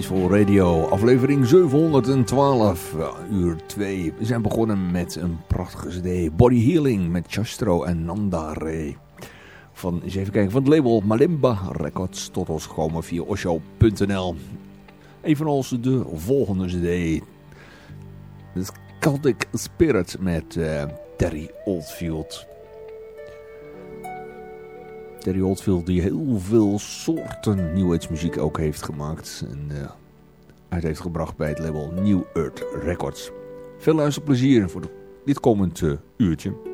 Peaceful Radio, aflevering 712, uur 2. We zijn begonnen met een prachtige cd, Body Healing met Chastro en Nandare. Van, eens even kijken, van het label Malimba Records tot ons gekomen via osho.nl. Evenals de volgende cd, The Celtic Spirit met uh, Terry Oldfield. Terry Oldfield die heel veel soorten New Age muziek ook heeft gemaakt. En uh, uit heeft gebracht bij het label New Earth Records. Veel luisterplezier voor dit komend uh, uurtje.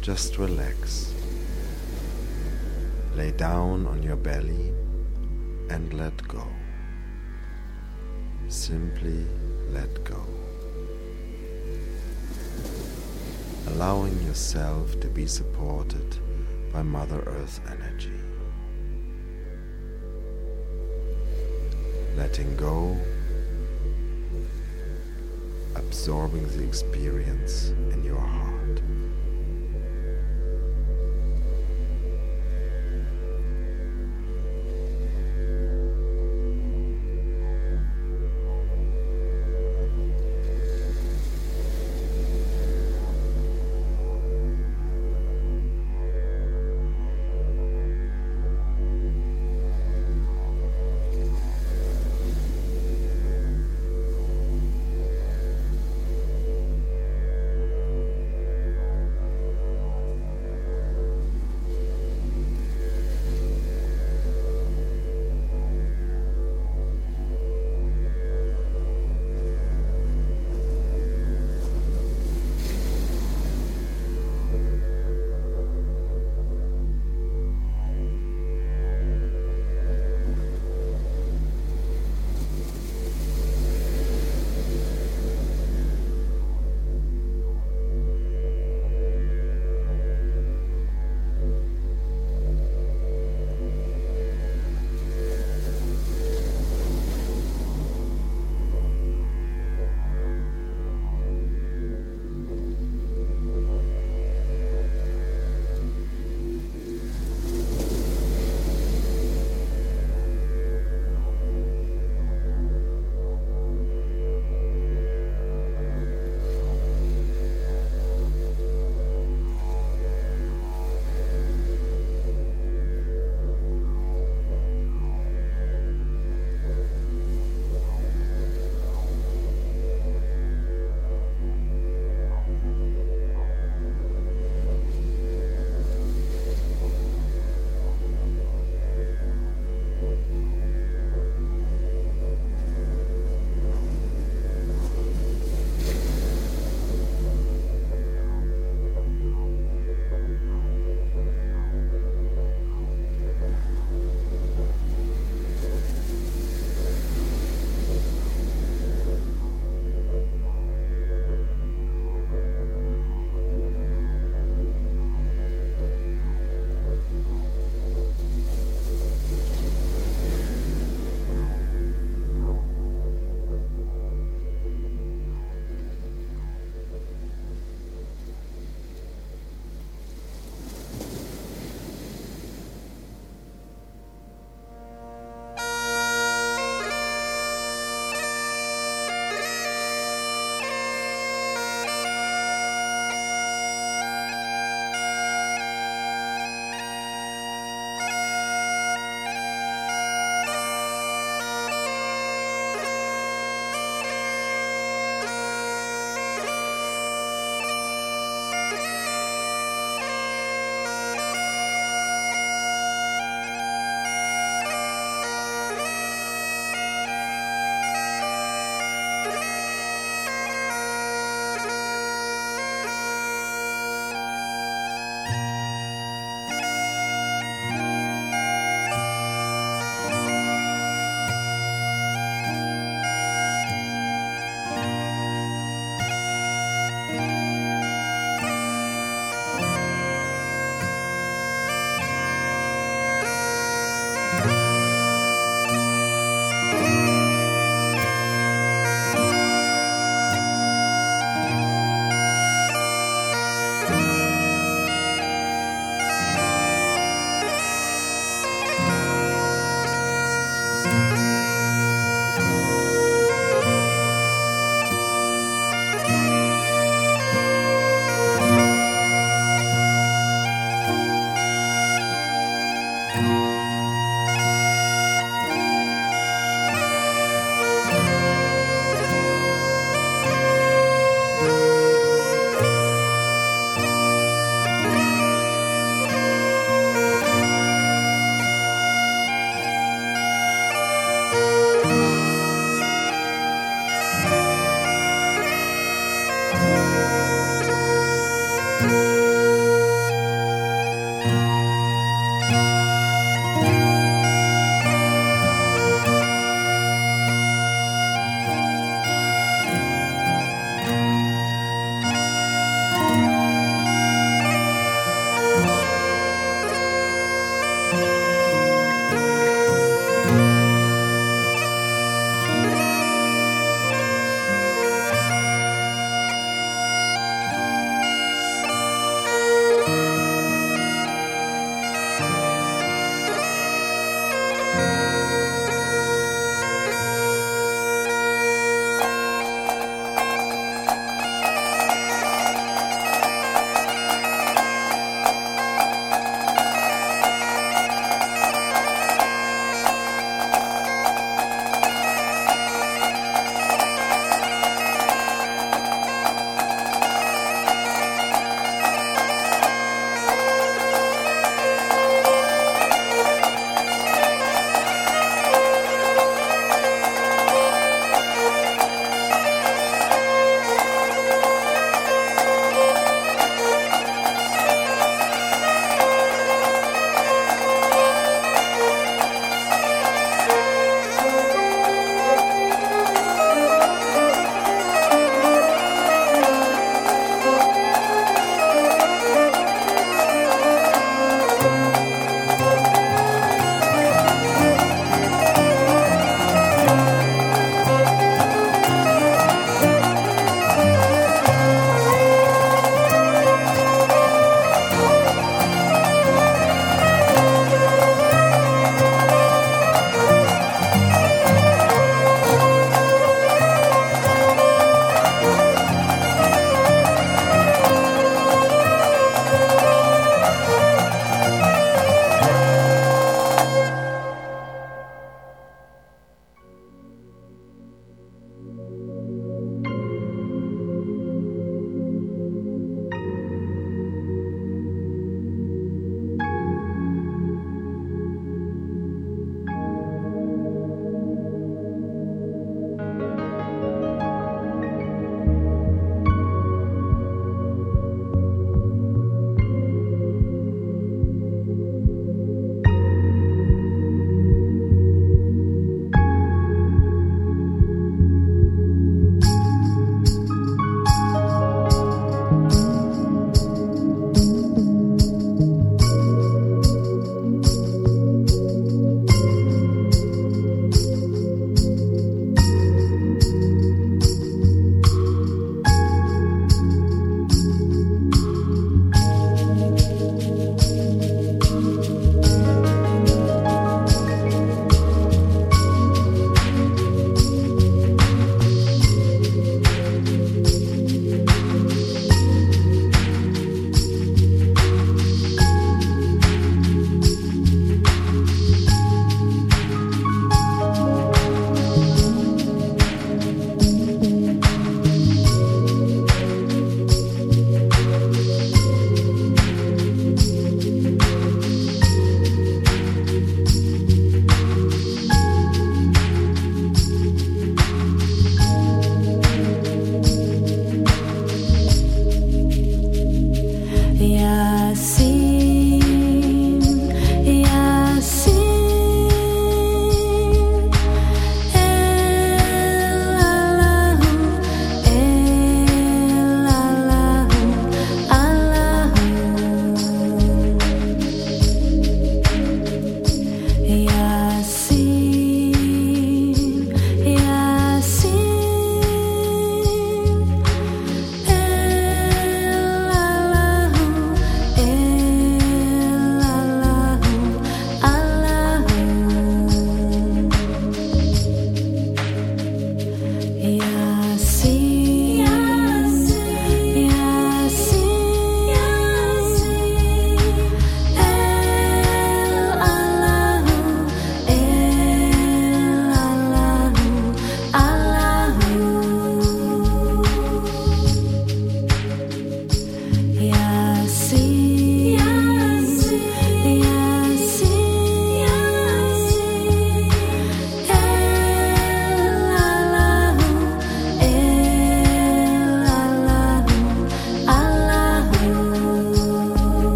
Just relax. Lay down on your belly and let go. Simply let go. Allowing yourself to be supported by Mother Earth energy. Letting go, absorbing the experience in your heart.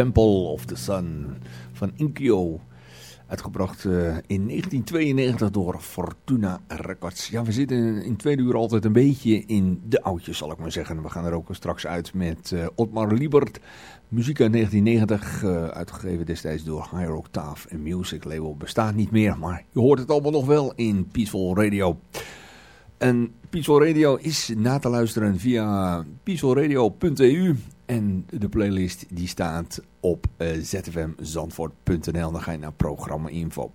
Temple of the Sun van Inkyo. Uitgebracht uh, in 1992 door Fortuna Records. Ja, we zitten in tweede uur altijd een beetje in de oudjes, zal ik maar zeggen. We gaan er ook straks uit met uh, Otmar Liebert. Muziek uit 1990, uh, uitgegeven destijds door Higher Octave. Music label bestaat niet meer, maar je hoort het allemaal nog wel in Peaceful Radio. En Peaceful Radio is na te luisteren via peacefulradio.eu. En de playlist die staat op uh, zfmzandvoort.nl. Dan ga je naar programma info.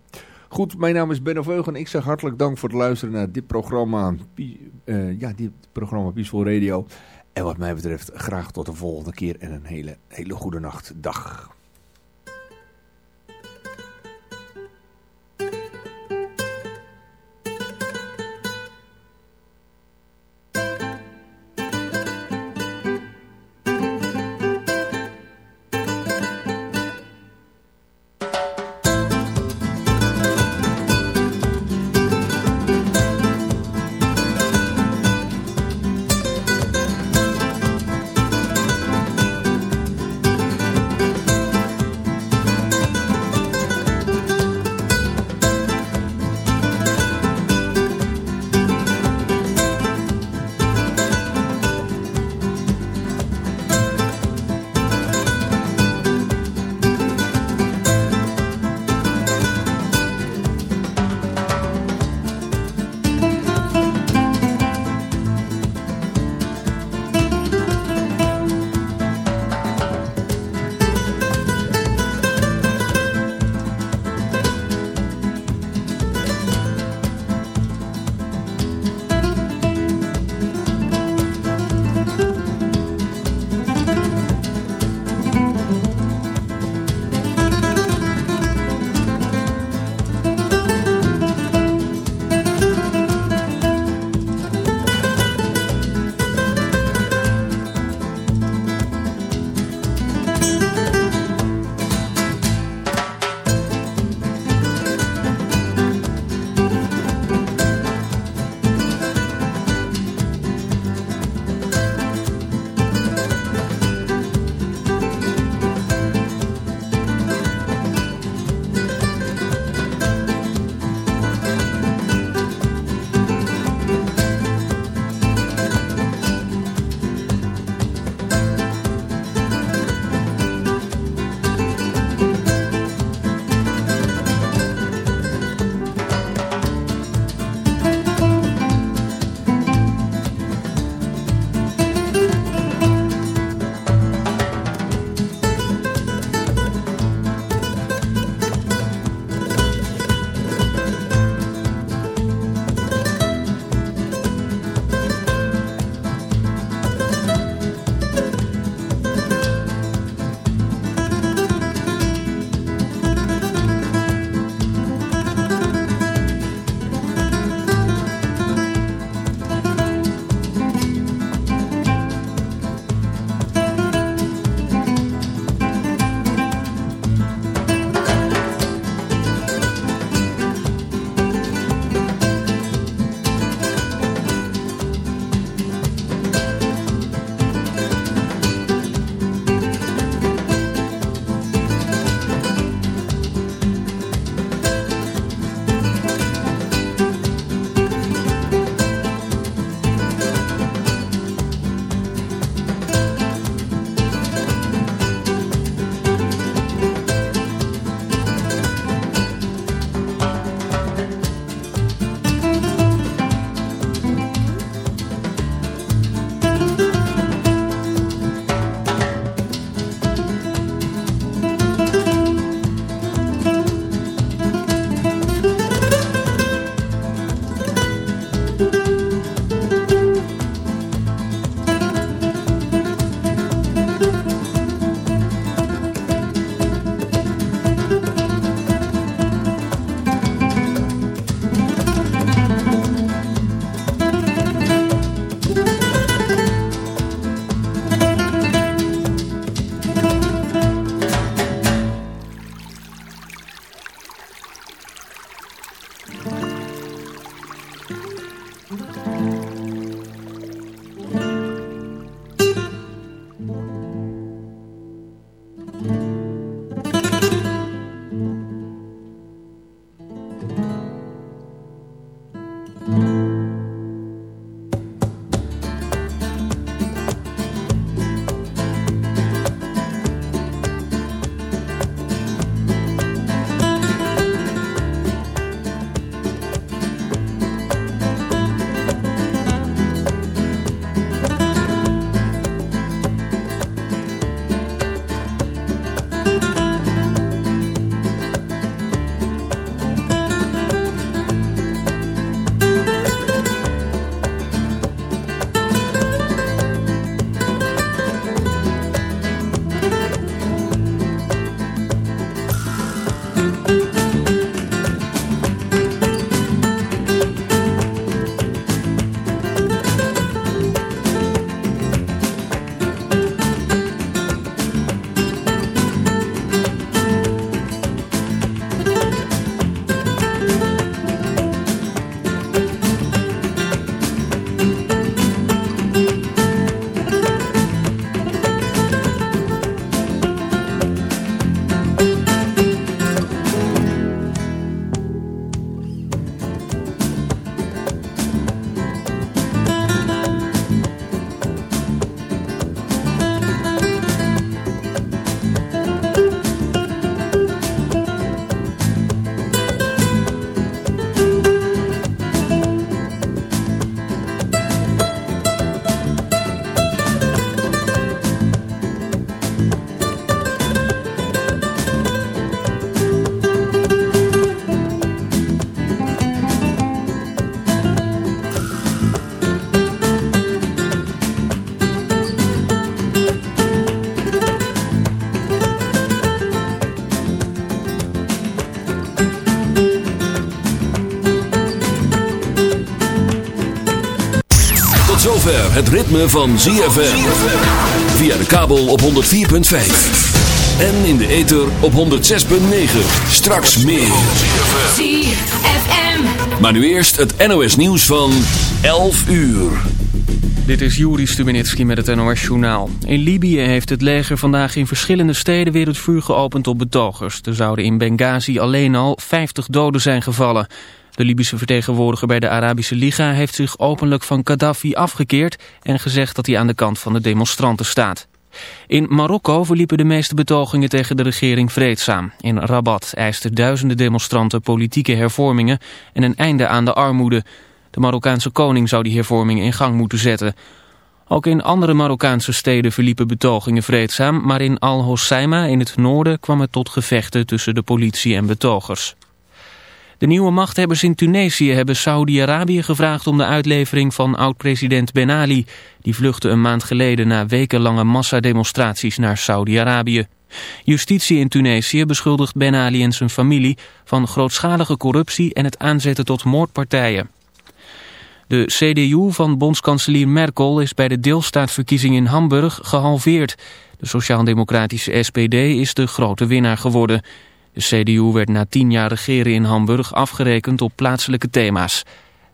Goed, mijn naam is Benno Veugen. Ik zeg hartelijk dank voor het luisteren naar dit programma, uh, ja, dit programma Peaceful Radio. En wat mij betreft graag tot de volgende keer en een hele, hele goede nacht. Dag. Zover het ritme van ZFM. Via de kabel op 104.5. En in de ether op 106.9. Straks meer. ZFM. Maar nu eerst het NOS nieuws van 11 uur. Dit is Juri Stubenitski met het NOS-journaal. In Libië heeft het leger vandaag in verschillende steden weer het vuur geopend op betogers. Er zouden in Benghazi alleen al 50 doden zijn gevallen. De Libische vertegenwoordiger bij de Arabische Liga heeft zich openlijk van Gaddafi afgekeerd... en gezegd dat hij aan de kant van de demonstranten staat. In Marokko verliepen de meeste betogingen tegen de regering vreedzaam. In Rabat eisten duizenden demonstranten politieke hervormingen en een einde aan de armoede. De Marokkaanse koning zou die hervormingen in gang moeten zetten. Ook in andere Marokkaanse steden verliepen betogingen vreedzaam, maar in Al-Hoceima in het noorden kwam het tot gevechten tussen de politie en betogers. De nieuwe machthebbers in Tunesië hebben Saudi-Arabië gevraagd om de uitlevering van oud-president Ben Ali. Die vluchtte een maand geleden na wekenlange massademonstraties naar Saudi-Arabië. Justitie in Tunesië beschuldigt Ben Ali en zijn familie van grootschalige corruptie en het aanzetten tot moordpartijen. De CDU van bondskanselier Merkel is bij de deelstaatverkiezing in Hamburg gehalveerd. De sociaal-democratische SPD is de grote winnaar geworden. De CDU werd na tien jaar regeren in Hamburg afgerekend op plaatselijke thema's.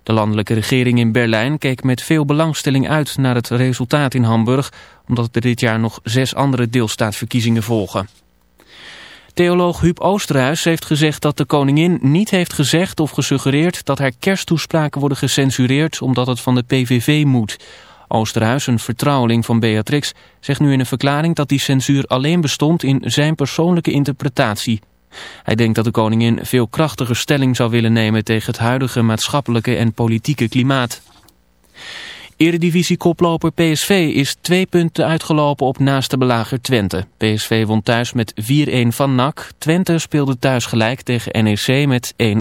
De landelijke regering in Berlijn keek met veel belangstelling uit naar het resultaat in Hamburg... omdat er dit jaar nog zes andere deelstaatverkiezingen volgen. Theoloog Huub Oosterhuis heeft gezegd dat de koningin niet heeft gezegd of gesuggereerd dat haar kersttoespraken worden gecensureerd omdat het van de PVV moet. Oosterhuis, een vertrouweling van Beatrix, zegt nu in een verklaring dat die censuur alleen bestond in zijn persoonlijke interpretatie. Hij denkt dat de koningin veel krachtiger stelling zou willen nemen tegen het huidige maatschappelijke en politieke klimaat. Eredivisie-koploper PSV is twee punten uitgelopen op naaste belager Twente. PSV won thuis met 4-1 van NAC. Twente speelde thuis gelijk tegen NEC met 1